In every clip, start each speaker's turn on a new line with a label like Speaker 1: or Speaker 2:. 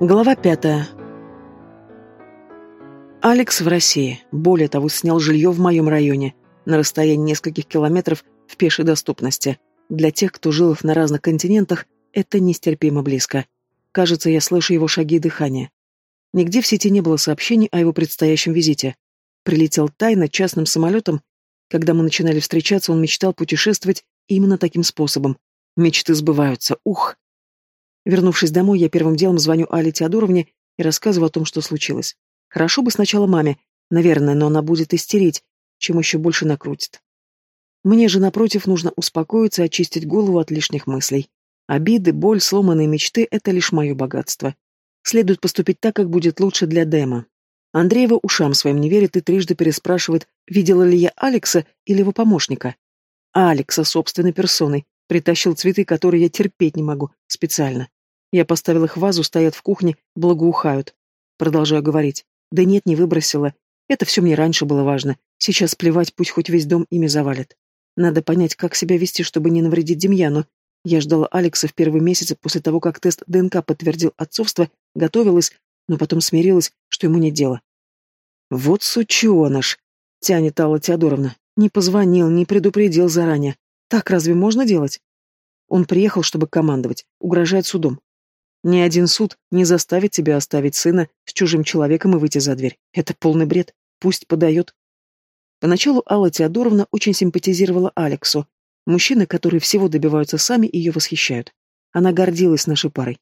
Speaker 1: Глава пятая. Алекс в России. Более того, снял жилье в моем районе, на расстоянии нескольких километров в пешей доступности. Для тех, кто жил на разных континентах, это нестерпимо близко. Кажется, я слышу его шаги и дыхание. Нигде в сети не было сообщений о его предстоящем визите. Прилетел тайно частным самолетом. Когда мы начинали встречаться, он мечтал путешествовать именно таким способом. Мечты сбываются. Ух! Вернувшись домой, я первым делом звоню Але Теодоровне и рассказываю о том, что случилось. Хорошо бы сначала маме, наверное, но она будет истерить, чем еще больше накрутит. Мне же, напротив, нужно успокоиться и очистить голову от лишних мыслей. Обиды, боль, сломанные мечты — это лишь мое богатство. Следует поступить так, как будет лучше для Дэма. Андреева ушам своим не верит и трижды переспрашивает, видела ли я Алекса или его помощника. Алекса собственной персоной. Притащил цветы, которые я терпеть не могу, специально. Я поставил их в вазу, стоят в кухне, благоухают. Продолжаю говорить. Да нет, не выбросила. Это все мне раньше было важно. Сейчас плевать, пусть хоть весь дом ими завалит. Надо понять, как себя вести, чтобы не навредить Демьяну. Я ждала Алекса в первые месяцы после того, как тест ДНК подтвердил отцовство, готовилась, но потом смирилась, что ему нет дела. «Вот сученыш!» — тянет Алла Теодоровна. «Не позвонил, не предупредил заранее. Так разве можно делать?» Он приехал, чтобы командовать, угрожает судом. Ни один суд не заставит тебя оставить сына с чужим человеком и выйти за дверь. Это полный бред. Пусть подает. Поначалу Алла Теодоровна очень симпатизировала Алексу. Мужчины, которые всего добиваются сами, ее восхищают. Она гордилась нашей парой.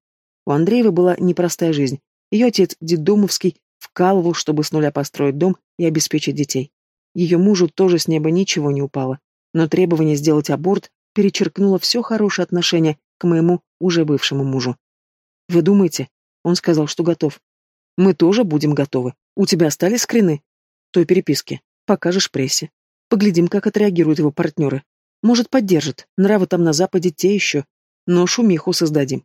Speaker 1: У Андреева была непростая жизнь. Ее отец, Дедомовский, вкалывал, чтобы с нуля построить дом и обеспечить детей. Ее мужу тоже с неба ничего не упало. Но требование сделать аборт перечеркнуло все хорошее отношение к моему уже бывшему мужу. Вы думаете? Он сказал, что готов. Мы тоже будем готовы. У тебя остались скрины? Той переписки. Покажешь прессе. Поглядим, как отреагируют его партнеры. Может, поддержат. Нравы там на Западе те еще. Но шумиху создадим.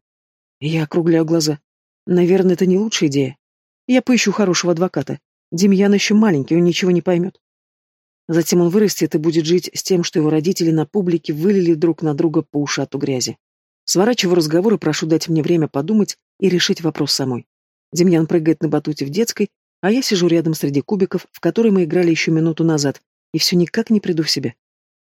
Speaker 1: Я округляю глаза. Наверное, это не лучшая идея. Я поищу хорошего адвоката. Демьян еще маленький, он ничего не поймет. Затем он вырастет и будет жить с тем, что его родители на публике вылили друг на друга по ушату грязи. Сворачиваю разговор и прошу дать мне время подумать и решить вопрос самой. Демьян прыгает на батуте в детской, а я сижу рядом среди кубиков, в которые мы играли еще минуту назад, и все никак не приду в себя.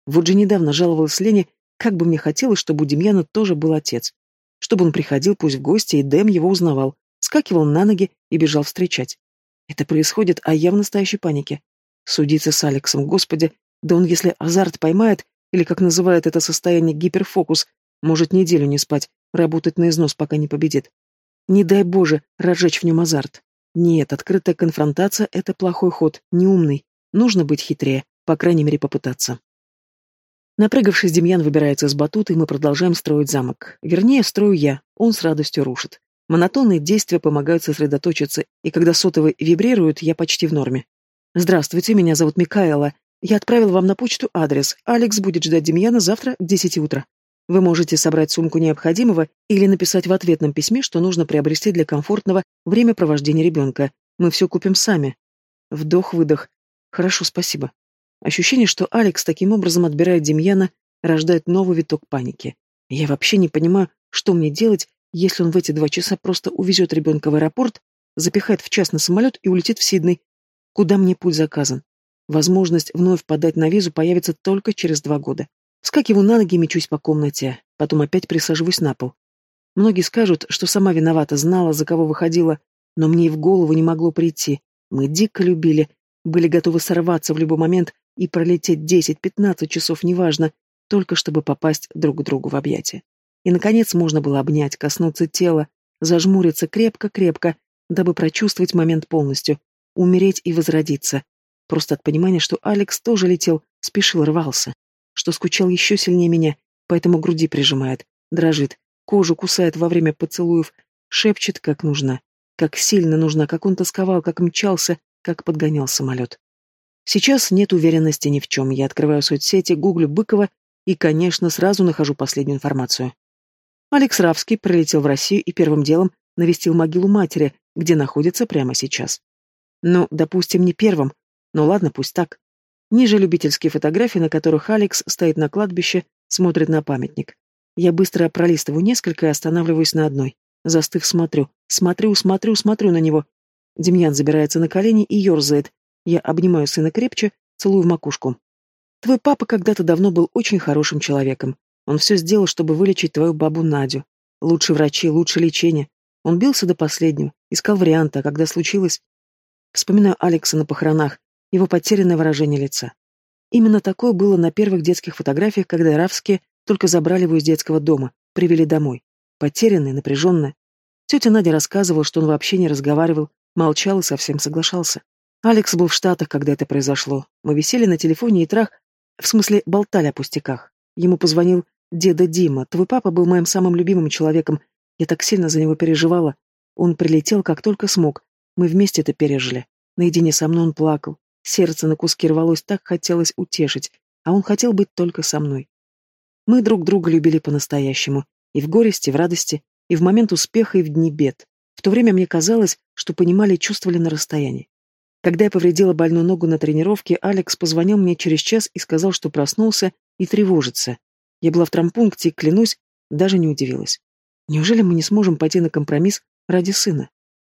Speaker 1: Вот же недавно жаловалась Лене, как бы мне хотелось, чтобы у Демьяна тоже был отец. Чтобы он приходил пусть в гости, и Дэм его узнавал, скакивал на ноги и бежал встречать. Это происходит, а я в настоящей панике. Судиться с Алексом, господи, да он если азарт поймает, или, как называют это состояние, гиперфокус, может неделю не спать, работать на износ, пока не победит. Не дай Боже, разжечь в нем азарт. Нет, открытая конфронтация — это плохой ход, неумный. Нужно быть хитрее, по крайней мере, попытаться. Напрыгавшись, Демьян выбирается из батута, и мы продолжаем строить замок. Вернее, строю я, он с радостью рушит. Монотонные действия помогают сосредоточиться, и когда сотовый вибрирует, я почти в норме. «Здравствуйте, меня зовут Микаэла. Я отправил вам на почту адрес. Алекс будет ждать Демьяна завтра к десяти утра». Вы можете собрать сумку необходимого или написать в ответном письме, что нужно приобрести для комфортного времяпровождения ребенка. Мы все купим сами. Вдох-выдох. Хорошо, спасибо. Ощущение, что Алекс таким образом отбирает Демьяна, рождает новый виток паники. Я вообще не понимаю, что мне делать, если он в эти два часа просто увезет ребенка в аэропорт, запихает в частный самолет и улетит в Сидней. Куда мне путь заказан? Возможность вновь подать на визу появится только через два года. Вскакиваю на ноги мечусь по комнате, потом опять присаживаюсь на пол. Многие скажут, что сама виновата, знала, за кого выходила, но мне и в голову не могло прийти. Мы дико любили, были готовы сорваться в любой момент и пролететь десять-пятнадцать часов, неважно, только чтобы попасть друг к другу в объятия. И, наконец, можно было обнять, коснуться тела, зажмуриться крепко-крепко, дабы прочувствовать момент полностью, умереть и возродиться. Просто от понимания, что Алекс тоже летел, спешил, рвался что скучал еще сильнее меня, поэтому груди прижимает, дрожит, кожу кусает во время поцелуев, шепчет, как нужна, как сильно нужна, как он тосковал, как мчался, как подгонял самолет. Сейчас нет уверенности ни в чем. Я открываю соцсети, гуглю Быкова и, конечно, сразу нахожу последнюю информацию. Алекс Равский прилетел в Россию и первым делом навестил могилу матери, где находится прямо сейчас. Ну, допустим, не первым, но ладно, пусть так. Ниже любительские фотографии, на которых Алекс стоит на кладбище, смотрит на памятник. Я быстро пролистываю несколько и останавливаюсь на одной. Застыв, смотрю. Смотрю, смотрю, смотрю на него. Демьян забирается на колени и ерзает. Я обнимаю сына крепче, целую в макушку. Твой папа когда-то давно был очень хорошим человеком. Он все сделал, чтобы вылечить твою бабу Надю. Лучшие врачи, лучшее лечение. Он бился до последнего, искал варианты, а когда случилось... Вспоминаю Алекса на похоронах, его потерянное выражение лица. Именно такое было на первых детских фотографиях, когда Равские только забрали его из детского дома, привели домой. Потерянный, напряженный. Тетя Надя рассказывала, что он вообще не разговаривал, молчал и совсем соглашался. Алекс был в Штатах, когда это произошло. Мы висели на телефоне и трах, в смысле, болтали о пустяках. Ему позвонил деда Дима. Твой папа был моим самым любимым человеком. Я так сильно за него переживала. Он прилетел, как только смог. Мы вместе это пережили. Наедине со мной он плакал. Сердце на куски рвалось, так хотелось утешить, а он хотел быть только со мной. Мы друг друга любили по-настоящему, и в горести, и в радости, и в момент успеха, и в дни бед. В то время мне казалось, что понимали и чувствовали на расстоянии. Когда я повредила больную ногу на тренировке, Алекс позвонил мне через час и сказал, что проснулся и тревожится. Я была в трампункте и, клянусь, даже не удивилась. Неужели мы не сможем пойти на компромисс ради сына?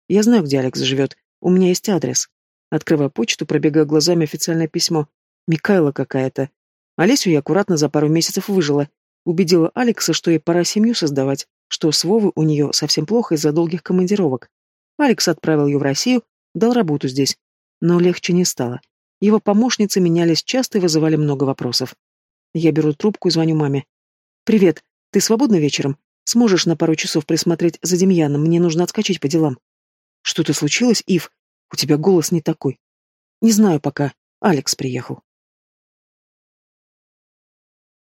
Speaker 1: Я знаю, где Алекс живет. У меня есть адрес. Открывая почту, пробегая глазами официальное письмо. Микайла какая-то. Олесю я аккуратно за пару месяцев выжила. Убедила Алекса, что ей пора семью создавать, что с Вовой у нее совсем плохо из-за долгих командировок. Алекс отправил ее в Россию, дал работу здесь. Но легче не стало. Его помощницы менялись часто и вызывали много вопросов. Я беру трубку и звоню маме. «Привет, ты свободна вечером? Сможешь на пару часов присмотреть за Демьяном? Мне нужно отскочить по делам». «Что-то случилось, Ив? У тебя голос не такой. Не знаю пока. Алекс приехал.